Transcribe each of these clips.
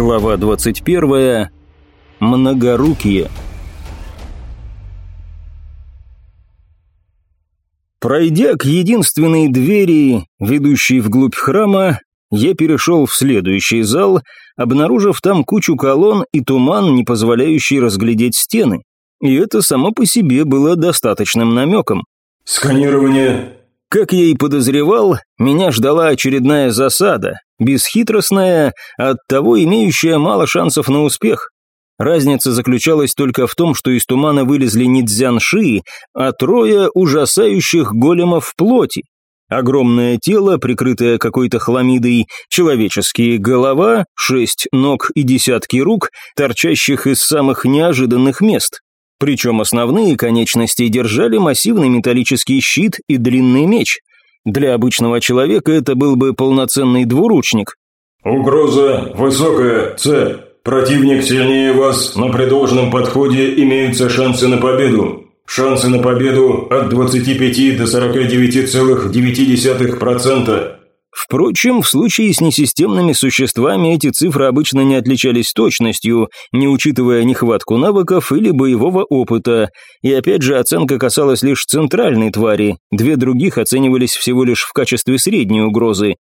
Глава 21. Многорукие. Пройдя к единственной двери, ведущей вглубь храма, я перешел в следующий зал, обнаружив там кучу колонн и туман, не позволяющий разглядеть стены. И это само по себе было достаточным намеком. «Сканирование!» Как я и подозревал, меня ждала очередная засада, бесхитростная, оттого имеющая мало шансов на успех. Разница заключалась только в том, что из тумана вылезли не дзянши, а трое ужасающих големов в плоти. Огромное тело, прикрытое какой-то хламидой, человеческие голова, шесть ног и десятки рук, торчащих из самых неожиданных мест. Причем основные конечности держали массивный металлический щит и длинный меч. Для обычного человека это был бы полноценный двуручник. «Угроза высокая, С. Противник сильнее вас, но при должном подходе имеются шансы на победу. Шансы на победу от 25 до 49,9%. Впрочем, в случае с несистемными существами эти цифры обычно не отличались точностью, не учитывая нехватку навыков или боевого опыта. И опять же, оценка касалась лишь центральной твари, две других оценивались всего лишь в качестве средней угрозы.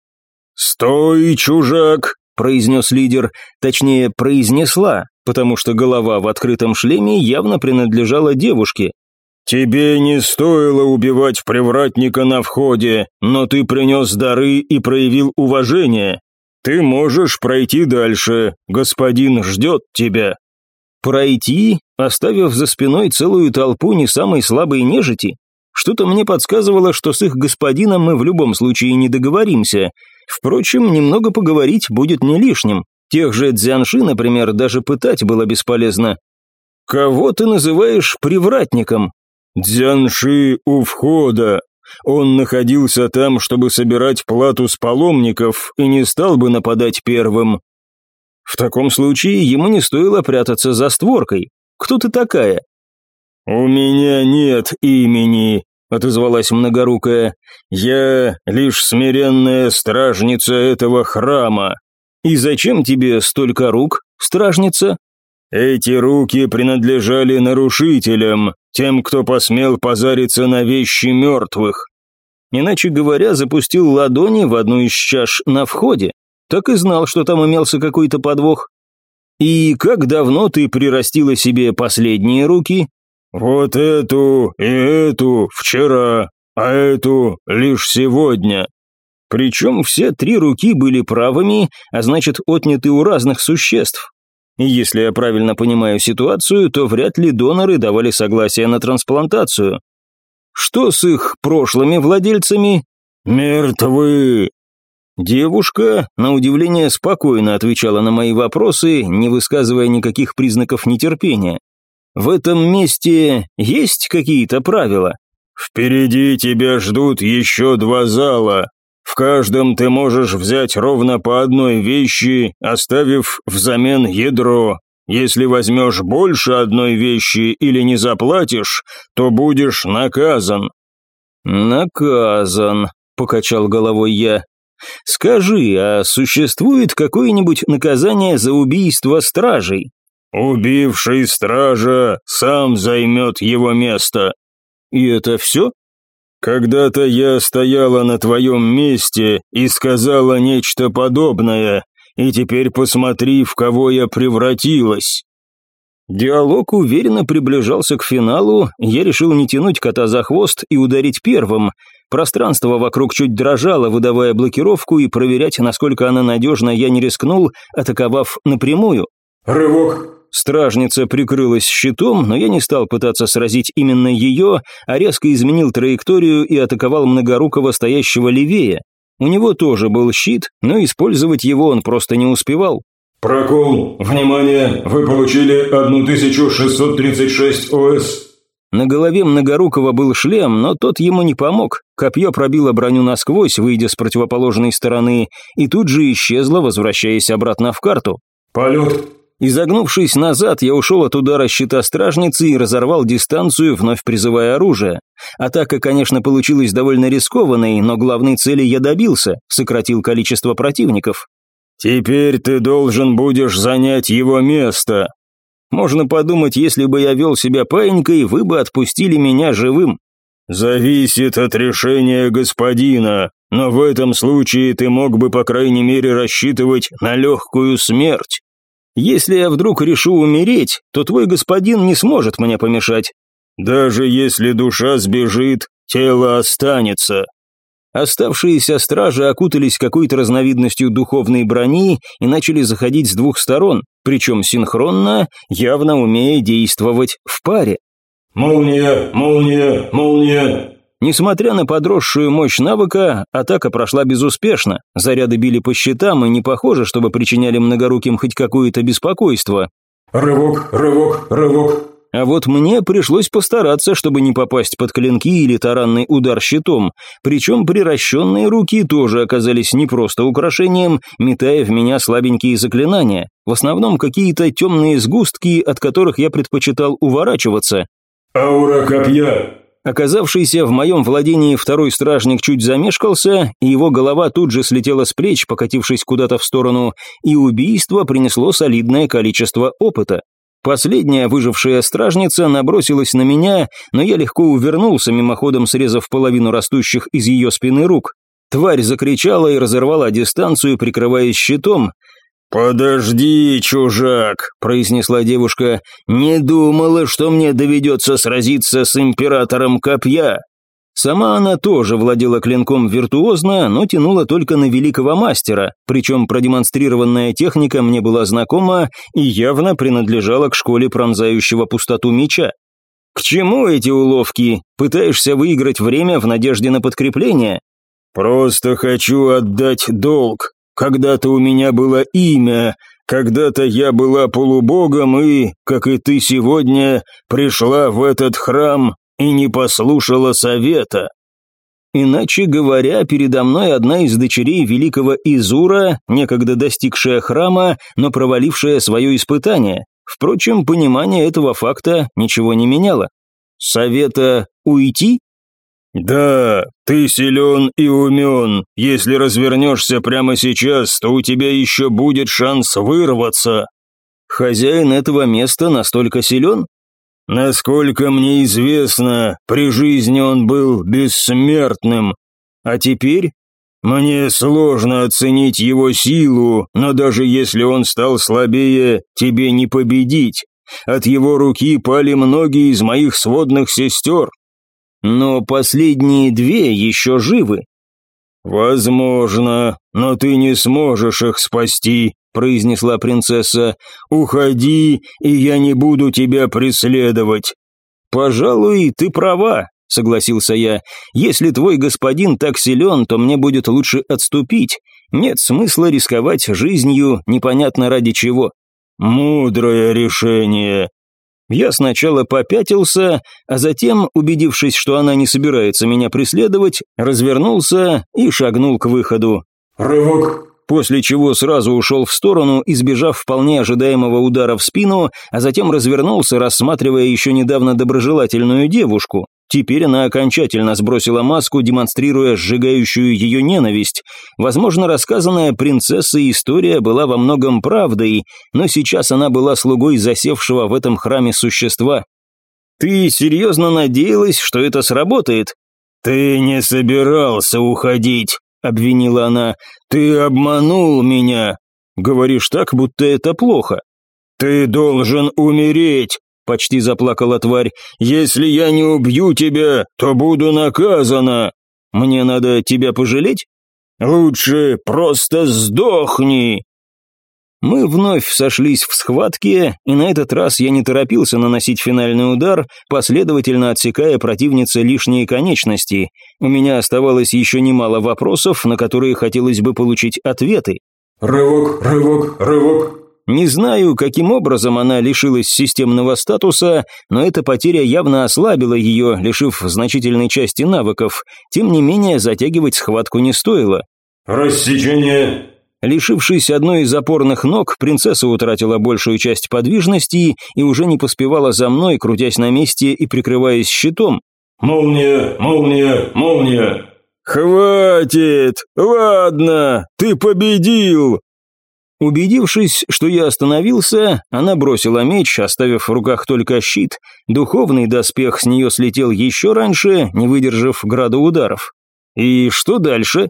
«Стой, чужак!» – произнес лидер, точнее, произнесла, потому что голова в открытом шлеме явно принадлежала девушке, «Тебе не стоило убивать привратника на входе, но ты принес дары и проявил уважение. Ты можешь пройти дальше, господин ждет тебя». «Пройти, оставив за спиной целую толпу не самой слабой нежити? Что-то мне подсказывало, что с их господином мы в любом случае не договоримся. Впрочем, немного поговорить будет не лишним. Тех же дзянши, например, даже пытать было бесполезно. «Кого ты называешь привратником?» «Дзянши у входа. Он находился там, чтобы собирать плату с паломников и не стал бы нападать первым». «В таком случае ему не стоило прятаться за створкой. Кто ты такая?» «У меня нет имени», — отозвалась многорукая. «Я лишь смиренная стражница этого храма». «И зачем тебе столько рук, стражница?» «Эти руки принадлежали нарушителям, тем, кто посмел позариться на вещи мертвых. Иначе говоря, запустил ладони в одну из чаш на входе. Так и знал, что там имелся какой-то подвох. И как давно ты прирастила себе последние руки? Вот эту и эту вчера, а эту лишь сегодня. Причем все три руки были правыми, а значит отняты у разных существ. Если я правильно понимаю ситуацию, то вряд ли доноры давали согласие на трансплантацию. Что с их прошлыми владельцами? Мертвы. Девушка, на удивление, спокойно отвечала на мои вопросы, не высказывая никаких признаков нетерпения. В этом месте есть какие-то правила? Впереди тебя ждут еще два зала. В каждом ты можешь взять ровно по одной вещи, оставив взамен ядро. Если возьмешь больше одной вещи или не заплатишь, то будешь наказан». «Наказан», — покачал головой я. «Скажи, а существует какое-нибудь наказание за убийство стражей?» «Убивший стража сам займет его место». «И это все?» Когда-то я стояла на твоем месте и сказала нечто подобное, и теперь посмотри, в кого я превратилась». Диалог уверенно приближался к финалу, я решил не тянуть кота за хвост и ударить первым. Пространство вокруг чуть дрожало, выдавая блокировку, и проверять, насколько она надежна, я не рискнул, атаковав напрямую. «Рывок!» Стражница прикрылась щитом, но я не стал пытаться сразить именно ее, а резко изменил траекторию и атаковал многорукого стоящего левее. У него тоже был щит, но использовать его он просто не успевал. «Прокол! Внимание! Вы получили 1636 ОС!» На голове Многорукого был шлем, но тот ему не помог. Копье пробило броню насквозь, выйдя с противоположной стороны, и тут же исчезло, возвращаясь обратно в карту. «Полет! Изогнувшись назад, я ушел от удара щита стражницы и разорвал дистанцию, вновь призывая оружие. Атака, конечно, получилась довольно рискованной, но главной цели я добился, сократил количество противников. Теперь ты должен будешь занять его место. Можно подумать, если бы я вел себя паинькой, вы бы отпустили меня живым. Зависит от решения господина, но в этом случае ты мог бы, по крайней мере, рассчитывать на легкую смерть. Если я вдруг решу умереть, то твой господин не сможет мне помешать. Даже если душа сбежит, тело останется. Оставшиеся стражи окутались какой-то разновидностью духовной брони и начали заходить с двух сторон, причем синхронно, явно умея действовать в паре. «Молния! Молния! Молния!» Несмотря на подросшую мощь навыка, атака прошла безуспешно. Заряды били по щитам, и не похоже, чтобы причиняли многоруким хоть какое-то беспокойство. «Рывок, рывок, рывок!» А вот мне пришлось постараться, чтобы не попасть под клинки или таранный удар щитом, причем приращенные руки тоже оказались не просто украшением, метая в меня слабенькие заклинания, в основном какие-то темные сгустки, от которых я предпочитал уворачиваться. «Аура копья!» Оказавшийся в моем владении второй стражник чуть замешкался, и его голова тут же слетела с плеч, покатившись куда-то в сторону, и убийство принесло солидное количество опыта. Последняя выжившая стражница набросилась на меня, но я легко увернулся, мимоходом срезав половину растущих из ее спины рук. Тварь закричала и разорвала дистанцию, прикрываясь щитом. «Подожди, чужак», — произнесла девушка, — «не думала, что мне доведется сразиться с императором копья». Сама она тоже владела клинком виртуозно, но тянула только на великого мастера, причем продемонстрированная техника мне была знакома и явно принадлежала к школе пронзающего пустоту меча. «К чему эти уловки? Пытаешься выиграть время в надежде на подкрепление?» «Просто хочу отдать долг», когда-то у меня было имя, когда-то я была полубогом и, как и ты сегодня, пришла в этот храм и не послушала совета. Иначе говоря, передо мной одна из дочерей великого Изура, некогда достигшая храма, но провалившая свое испытание. Впрочем, понимание этого факта ничего не меняло. Совета уйти? «Да, ты силен и умен. Если развернешься прямо сейчас, то у тебя еще будет шанс вырваться». «Хозяин этого места настолько силен?» «Насколько мне известно, при жизни он был бессмертным. А теперь?» «Мне сложно оценить его силу, но даже если он стал слабее, тебе не победить. От его руки пали многие из моих сводных сестер, но последние две еще живы. «Возможно, но ты не сможешь их спасти», — произнесла принцесса. «Уходи, и я не буду тебя преследовать». «Пожалуй, ты права», — согласился я. «Если твой господин так силен, то мне будет лучше отступить. Нет смысла рисковать жизнью непонятно ради чего». «Мудрое решение», я сначала попятился, а затем, убедившись, что она не собирается меня преследовать, развернулся и шагнул к выходу. «Рывок!» После чего сразу ушел в сторону, избежав вполне ожидаемого удара в спину, а затем развернулся, рассматривая еще недавно доброжелательную девушку. Теперь она окончательно сбросила маску, демонстрируя сжигающую ее ненависть. Возможно, рассказанная принцессой история была во многом правдой, но сейчас она была слугой засевшего в этом храме существа. «Ты серьезно надеялась, что это сработает?» «Ты не собирался уходить», — обвинила она. «Ты обманул меня». «Говоришь так, будто это плохо». «Ты должен умереть», почти заплакала тварь. «Если я не убью тебя, то буду наказана». «Мне надо тебя пожалеть?» «Лучше просто сдохни!» Мы вновь сошлись в схватке, и на этот раз я не торопился наносить финальный удар, последовательно отсекая противнице лишние конечности. У меня оставалось еще немало вопросов, на которые хотелось бы получить ответы. «Рывок, рывок, рывок!» Не знаю, каким образом она лишилась системного статуса, но эта потеря явно ослабила ее, лишив значительной части навыков. Тем не менее, затягивать схватку не стоило. «Рассечение!» Лишившись одной из опорных ног, принцесса утратила большую часть подвижности и уже не поспевала за мной, крутясь на месте и прикрываясь щитом. «Молния! Молния! Молния!» «Хватит! Ладно, ты победил!» Убедившись, что я остановился, она бросила меч, оставив в руках только щит. Духовный доспех с нее слетел еще раньше, не выдержав града ударов. «И что дальше?»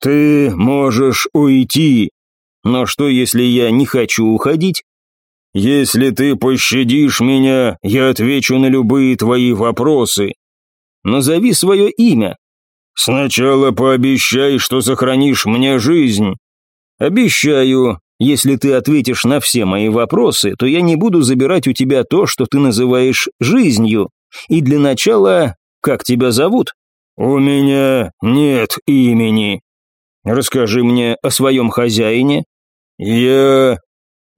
«Ты можешь уйти. Но что, если я не хочу уходить?» «Если ты пощадишь меня, я отвечу на любые твои вопросы». «Назови свое имя». «Сначала пообещай, что сохранишь мне жизнь». «Обещаю, если ты ответишь на все мои вопросы, то я не буду забирать у тебя то, что ты называешь жизнью. И для начала, как тебя зовут?» «У меня нет имени». «Расскажи мне о своем хозяине». «Я...»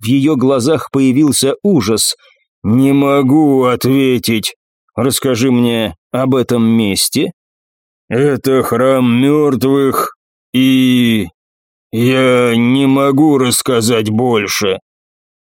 В ее глазах появился ужас. «Не могу ответить. Расскажи мне об этом месте». «Это храм мертвых, и «Я не могу рассказать больше».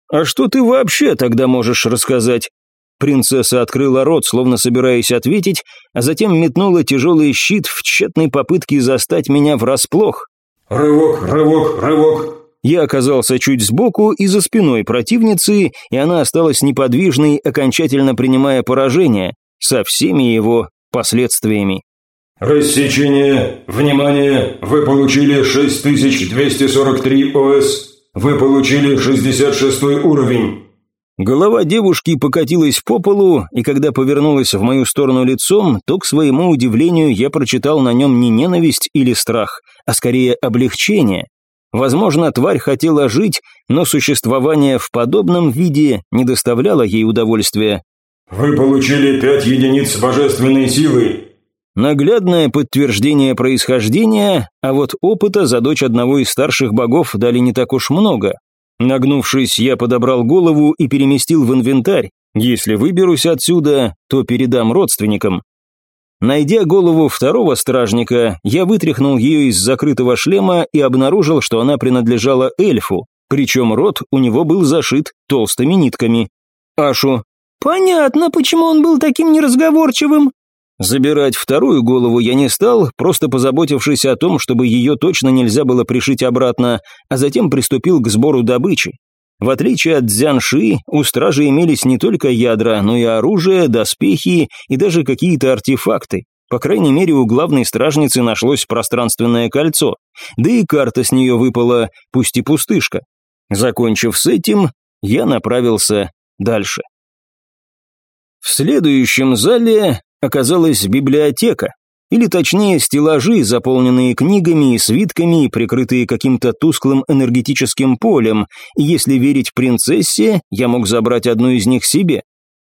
«А что ты вообще тогда можешь рассказать?» Принцесса открыла рот, словно собираясь ответить, а затем метнула тяжелый щит в тщетной попытке застать меня врасплох. «Рывок, рывок, рывок!» Я оказался чуть сбоку и за спиной противницы, и она осталась неподвижной, окончательно принимая поражение, со всеми его последствиями. Рассечение. Внимание! Вы получили 6243 ОС. Вы получили 66 уровень. Голова девушки покатилась по полу, и когда повернулась в мою сторону лицом, то, к своему удивлению, я прочитал на нем не ненависть или страх, а скорее облегчение. Возможно, тварь хотела жить, но существование в подобном виде не доставляло ей удовольствия. «Вы получили пять единиц божественной силы. Наглядное подтверждение происхождения, а вот опыта за дочь одного из старших богов дали не так уж много. Нагнувшись, я подобрал голову и переместил в инвентарь. Если выберусь отсюда, то передам родственникам. Найдя голову второго стражника, я вытряхнул ее из закрытого шлема и обнаружил, что она принадлежала эльфу, причем рот у него был зашит толстыми нитками. Ашу. «Понятно, почему он был таким неразговорчивым», Забирать вторую голову я не стал, просто позаботившись о том, чтобы ее точно нельзя было пришить обратно, а затем приступил к сбору добычи. В отличие от Дзянши, у стражи имелись не только ядра, но и оружие, доспехи и даже какие-то артефакты. По крайней мере, у главной стражницы нашлось пространственное кольцо, да и карта с нее выпала, пусть и пустышка. Закончив с этим, я направился дальше. В следующем зале оказалась библиотека, или точнее стеллажи, заполненные книгами и свитками, прикрытые каким-то тусклым энергетическим полем, и если верить принцессе, я мог забрать одну из них себе.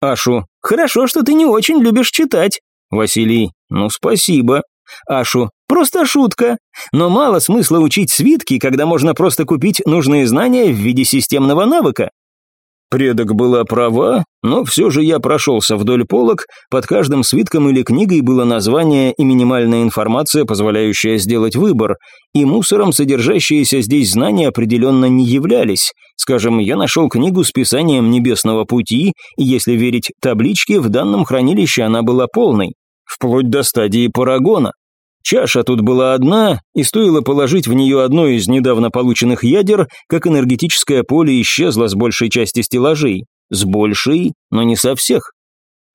Ашу, хорошо, что ты не очень любишь читать. Василий, ну спасибо. Ашу, просто шутка. Но мало смысла учить свитки, когда можно просто купить нужные знания в виде системного навыка. Предок была права, но все же я прошелся вдоль полок, под каждым свитком или книгой было название и минимальная информация, позволяющая сделать выбор, и мусором содержащиеся здесь знания определенно не являлись. Скажем, я нашел книгу с писанием небесного пути, и если верить табличке, в данном хранилище она была полной, вплоть до стадии парагона. Чаша тут была одна, и стоило положить в нее одно из недавно полученных ядер, как энергетическое поле исчезло с большей части стеллажей. С большей, но не со всех.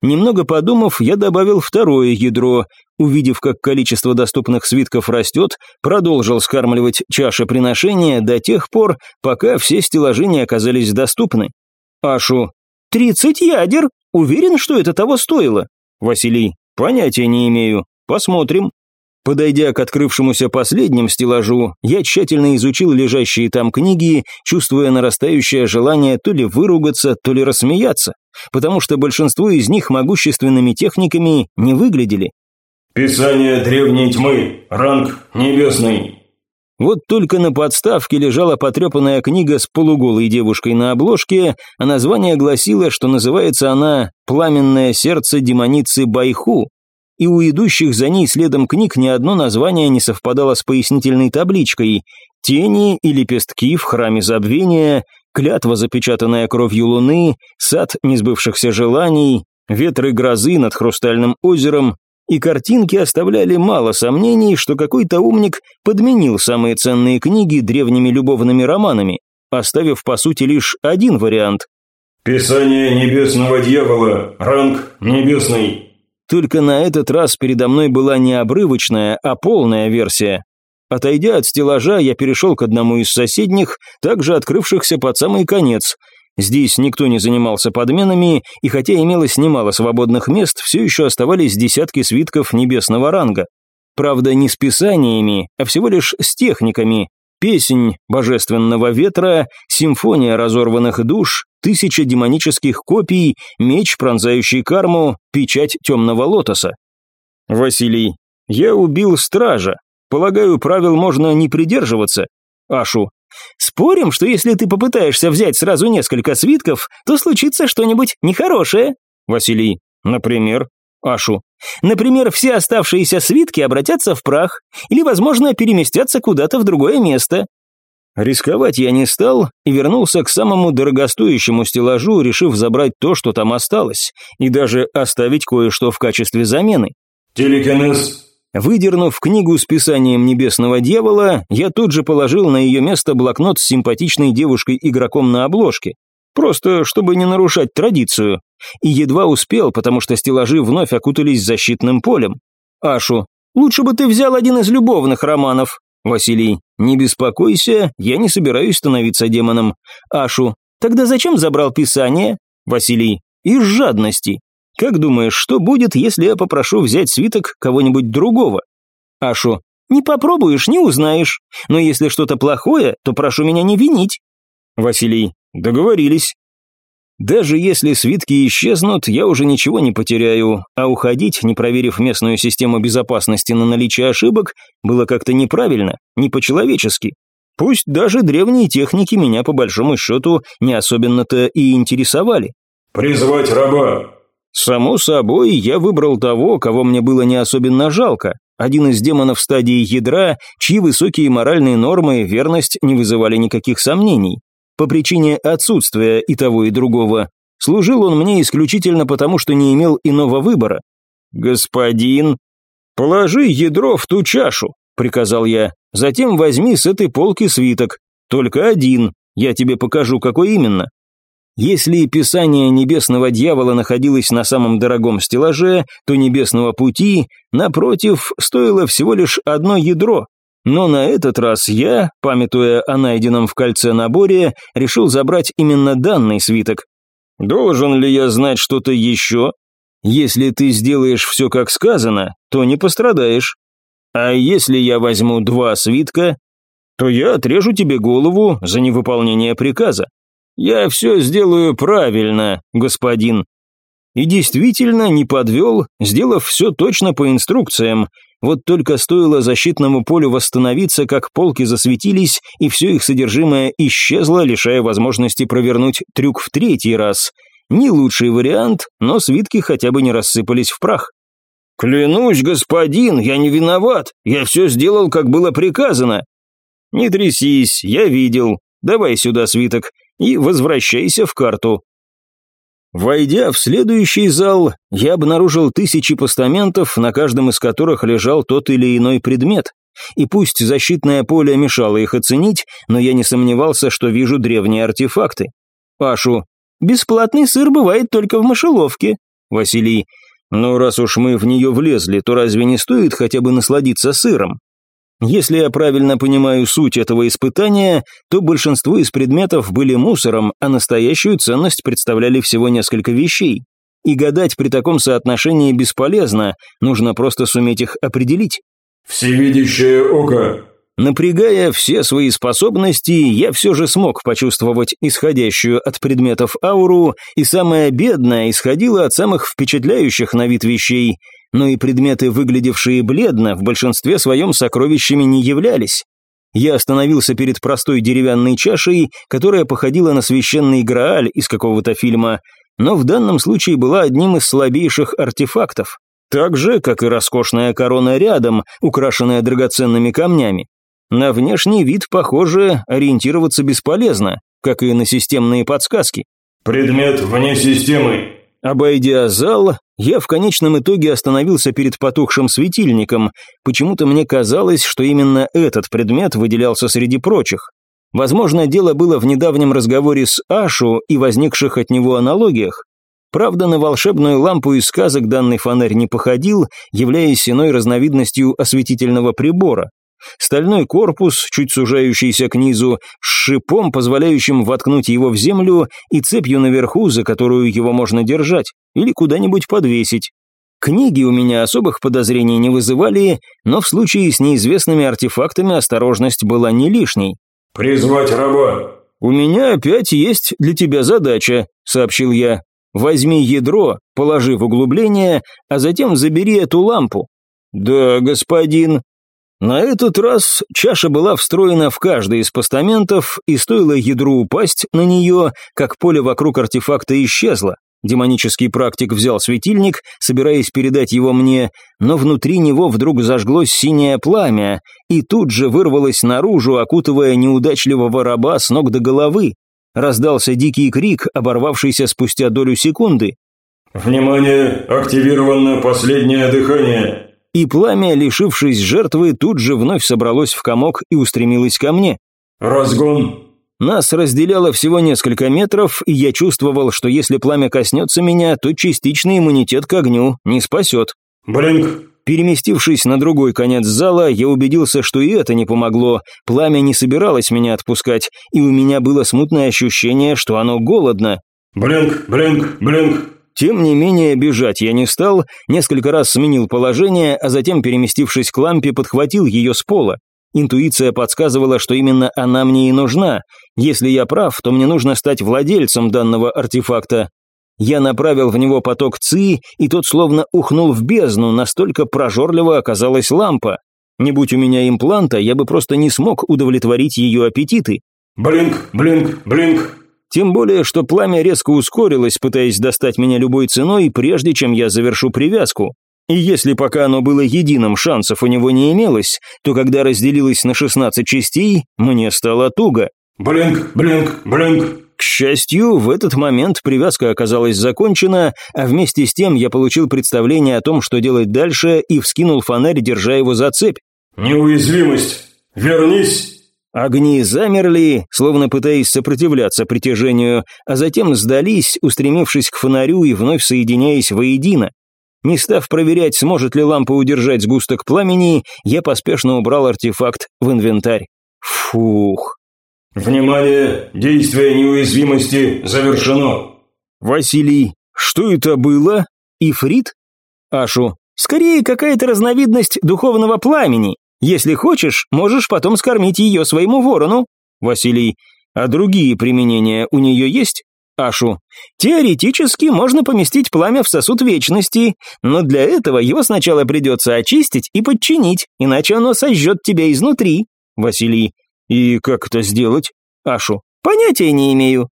Немного подумав, я добавил второе ядро. Увидев, как количество доступных свитков растет, продолжил скармливать чаши приношения до тех пор, пока все стеллажи не оказались доступны. Ашу. «Тридцать ядер? Уверен, что это того стоило?» Василий. «Понятия не имею. Посмотрим». Подойдя к открывшемуся последним стеллажу, я тщательно изучил лежащие там книги, чувствуя нарастающее желание то ли выругаться, то ли рассмеяться, потому что большинство из них могущественными техниками не выглядели. «Писание древней тьмы, ранг небесный». Вот только на подставке лежала потрепанная книга с полуголой девушкой на обложке, а название гласило, что называется она «Пламенное сердце демоницы Байху», и у идущих за ней следом книг ни одно название не совпадало с пояснительной табличкой «Тени и лепестки в храме забвения», «Клятва, запечатанная кровью луны», «Сад несбывшихся желаний», «Ветры грозы над хрустальным озером», и картинки оставляли мало сомнений, что какой-то умник подменил самые ценные книги древними любовными романами, оставив по сути лишь один вариант. «Писание небесного дьявола, ранг небесный». Только на этот раз передо мной была не обрывочная, а полная версия. Отойдя от стеллажа, я перешел к одному из соседних, также открывшихся под самый конец. Здесь никто не занимался подменами, и хотя имелось немало свободных мест, все еще оставались десятки свитков небесного ранга. Правда, не с писаниями, а всего лишь с техниками. Песнь божественного ветра, симфония разорванных душ, тысяча демонических копий, меч, пронзающий карму, печать темного лотоса. Василий, я убил стража, Полагаю, правил можно не придерживаться. Ашу. Спорим, что если ты попытаешься взять сразу несколько свитков, то случится что-нибудь нехорошее. Василий. Например. Ашу. Например, все оставшиеся свитки обратятся в прах или, возможно, переместятся куда-то в другое место. Рисковать я не стал и вернулся к самому дорогостоящему стеллажу, решив забрать то, что там осталось, и даже оставить кое-что в качестве замены. «Телекинез Выдернув книгу с писанием небесного дьявола, я тут же положил на ее место блокнот с симпатичной девушкой-игроком на обложке. Просто, чтобы не нарушать традицию. И едва успел, потому что стеллажи вновь окутались защитным полем. Ашу, лучше бы ты взял один из любовных романов. Василий, не беспокойся, я не собираюсь становиться демоном. Ашу, тогда зачем забрал писание? Василий, из жадности. Как думаешь, что будет, если я попрошу взять свиток кого-нибудь другого? Ашу, не попробуешь, не узнаешь. Но если что-то плохое, то прошу меня не винить. Василий, договорились. Даже если свитки исчезнут, я уже ничего не потеряю, а уходить, не проверив местную систему безопасности на наличие ошибок, было как-то неправильно, не по-человечески. Пусть даже древние техники меня по большому счету не особенно-то и интересовали. «Призвать раба!» Само собой, я выбрал того, кого мне было не особенно жалко. Один из демонов стадии ядра, чьи высокие моральные нормы и верность не вызывали никаких сомнений. По причине отсутствия и того, и другого. Служил он мне исключительно потому, что не имел иного выбора. «Господин, положи ядро в ту чашу», — приказал я. «Затем возьми с этой полки свиток. Только один. Я тебе покажу, какой именно. Если писание небесного дьявола находилось на самом дорогом стеллаже, то небесного пути, напротив, стоило всего лишь одно ядро. Но на этот раз я, памятуя о найденном в кольце наборе, решил забрать именно данный свиток. Должен ли я знать что-то еще? Если ты сделаешь все как сказано, то не пострадаешь. А если я возьму два свитка, то я отрежу тебе голову за невыполнение приказа. «Я все сделаю правильно, господин». И действительно не подвел, сделав все точно по инструкциям. Вот только стоило защитному полю восстановиться, как полки засветились, и все их содержимое исчезло, лишая возможности провернуть трюк в третий раз. Не лучший вариант, но свитки хотя бы не рассыпались в прах. «Клянусь, господин, я не виноват, я все сделал, как было приказано». «Не трясись, я видел. Давай сюда свиток и возвращайся в карту. Войдя в следующий зал, я обнаружил тысячи постаментов, на каждом из которых лежал тот или иной предмет. И пусть защитное поле мешало их оценить, но я не сомневался, что вижу древние артефакты. Пашу. Бесплатный сыр бывает только в мышеловке. Василий. Ну, раз уж мы в нее влезли, то разве не стоит хотя бы насладиться сыром? Если я правильно понимаю суть этого испытания, то большинство из предметов были мусором, а настоящую ценность представляли всего несколько вещей. И гадать при таком соотношении бесполезно, нужно просто суметь их определить. «Всевидящее око». Напрягая все свои способности, я все же смог почувствовать исходящую от предметов ауру, и самое бедное исходило от самых впечатляющих на вид вещей – но и предметы, выглядевшие бледно, в большинстве своем сокровищами не являлись. Я остановился перед простой деревянной чашей, которая походила на священный Грааль из какого-то фильма, но в данном случае была одним из слабейших артефактов. Так же, как и роскошная корона рядом, украшенная драгоценными камнями. На внешний вид, похоже, ориентироваться бесполезно, как и на системные подсказки. «Предмет вне системы», Обойдя зал, я в конечном итоге остановился перед потухшим светильником. Почему-то мне казалось, что именно этот предмет выделялся среди прочих. Возможно, дело было в недавнем разговоре с Ашу и возникших от него аналогиях. Правда, на волшебную лампу из сказок данный фонарь не походил, являясь иной разновидностью осветительного прибора. Стальной корпус, чуть сужающийся к низу, с шипом, позволяющим воткнуть его в землю, и цепью наверху, за которую его можно держать, или куда-нибудь подвесить. Книги у меня особых подозрений не вызывали, но в случае с неизвестными артефактами осторожность была не лишней. «Призвать раба!» «У меня опять есть для тебя задача», — сообщил я. «Возьми ядро, положи в углубление, а затем забери эту лампу». «Да, господин», на этот раз чаша была встроена в каждый из постаментов, и стоило ядру упасть на нее, как поле вокруг артефакта исчезло. Демонический практик взял светильник, собираясь передать его мне, но внутри него вдруг зажглось синее пламя, и тут же вырвалось наружу, окутывая неудачливого раба с ног до головы. Раздался дикий крик, оборвавшийся спустя долю секунды. «Внимание! Активировано последнее дыхание!» И пламя, лишившись жертвы, тут же вновь собралось в комок и устремилось ко мне. «Разгон!» Нас разделяло всего несколько метров, и я чувствовал, что если пламя коснется меня, то частичный иммунитет к огню не спасет. «Блинк!» Переместившись на другой конец зала, я убедился, что и это не помогло. Пламя не собиралось меня отпускать, и у меня было смутное ощущение, что оно голодно. «Блинк! Блинк! Блинк!» Тем не менее, бежать я не стал, несколько раз сменил положение, а затем, переместившись к лампе, подхватил ее с пола. Интуиция подсказывала, что именно она мне и нужна. Если я прав, то мне нужно стать владельцем данного артефакта. Я направил в него поток ЦИ, и тот словно ухнул в бездну, настолько прожорливо оказалась лампа. Не будь у меня импланта, я бы просто не смог удовлетворить ее аппетиты. «Блинк, блинк, блинк», тем более, что пламя резко ускорилось, пытаясь достать меня любой ценой, прежде чем я завершу привязку. И если пока оно было единым, шансов у него не имелось, то когда разделилось на 16 частей, мне стало туго. «Блинк, блинк, блинк». К счастью, в этот момент привязка оказалась закончена, а вместе с тем я получил представление о том, что делать дальше, и вскинул фонарь, держа его за цепь. «Неуязвимость! Вернись!» Огни замерли, словно пытаясь сопротивляться притяжению, а затем сдались, устремившись к фонарю и вновь соединяясь воедино. Не став проверять, сможет ли лампа удержать сгусток пламени, я поспешно убрал артефакт в инвентарь. Фух. «Внимание! Действие неуязвимости завершено!» «Василий, что это было? Ифрит?» «Ашу, скорее какая-то разновидность духовного пламени. Если хочешь, можешь потом скормить ее своему ворону. Василий, а другие применения у нее есть? Ашу, теоретически можно поместить пламя в сосуд вечности, но для этого его сначала придется очистить и подчинить, иначе оно сожжет тебя изнутри. Василий, и как это сделать? Ашу, понятия не имею.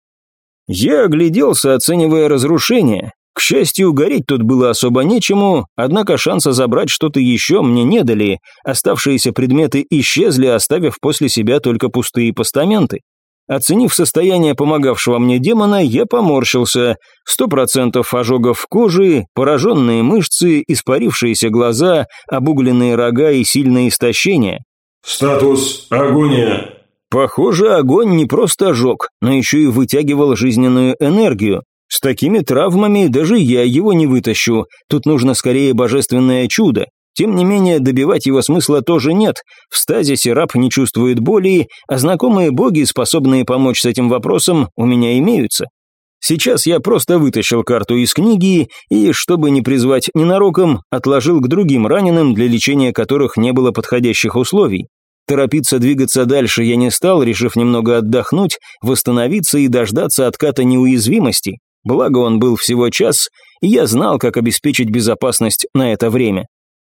Я огляделся, оценивая разрушение. К счастью, гореть тут было особо нечему, однако шанса забрать что-то еще мне не дали, оставшиеся предметы исчезли, оставив после себя только пустые постаменты. Оценив состояние помогавшего мне демона, я поморщился. Сто процентов ожогов кожи, пораженные мышцы, испарившиеся глаза, обугленные рога и сильное истощение. «Статус агония». Похоже, огонь не просто ожег, но еще и вытягивал жизненную энергию. С такими травмами даже я его не вытащу, тут нужно скорее божественное чудо. Тем не менее, добивать его смысла тоже нет. В стазисе раб не чувствует боли, а знакомые боги, способные помочь с этим вопросом, у меня имеются. Сейчас я просто вытащил карту из книги и, чтобы не призвать ненароком, отложил к другим раненым, для лечения которых не было подходящих условий. Торопиться двигаться дальше я не стал, решив немного отдохнуть, восстановиться и дождаться отката неуязвимости. Благо он был всего час, и я знал, как обеспечить безопасность на это время.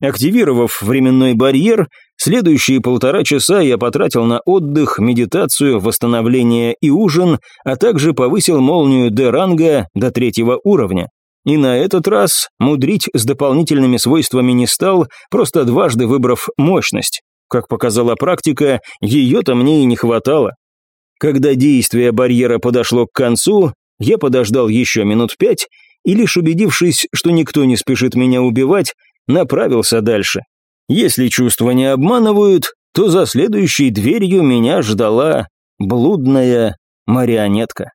Активировав временной барьер, следующие полтора часа я потратил на отдых, медитацию, восстановление и ужин, а также повысил молнию Д-ранга до третьего уровня. И на этот раз мудрить с дополнительными свойствами не стал, просто дважды выбрав мощность. Как показала практика, ее-то мне и не хватало. Когда действие барьера подошло к концу, я подождал еще минут пять и, лишь убедившись, что никто не спешит меня убивать, направился дальше. Если чувства не обманывают, то за следующей дверью меня ждала блудная марионетка.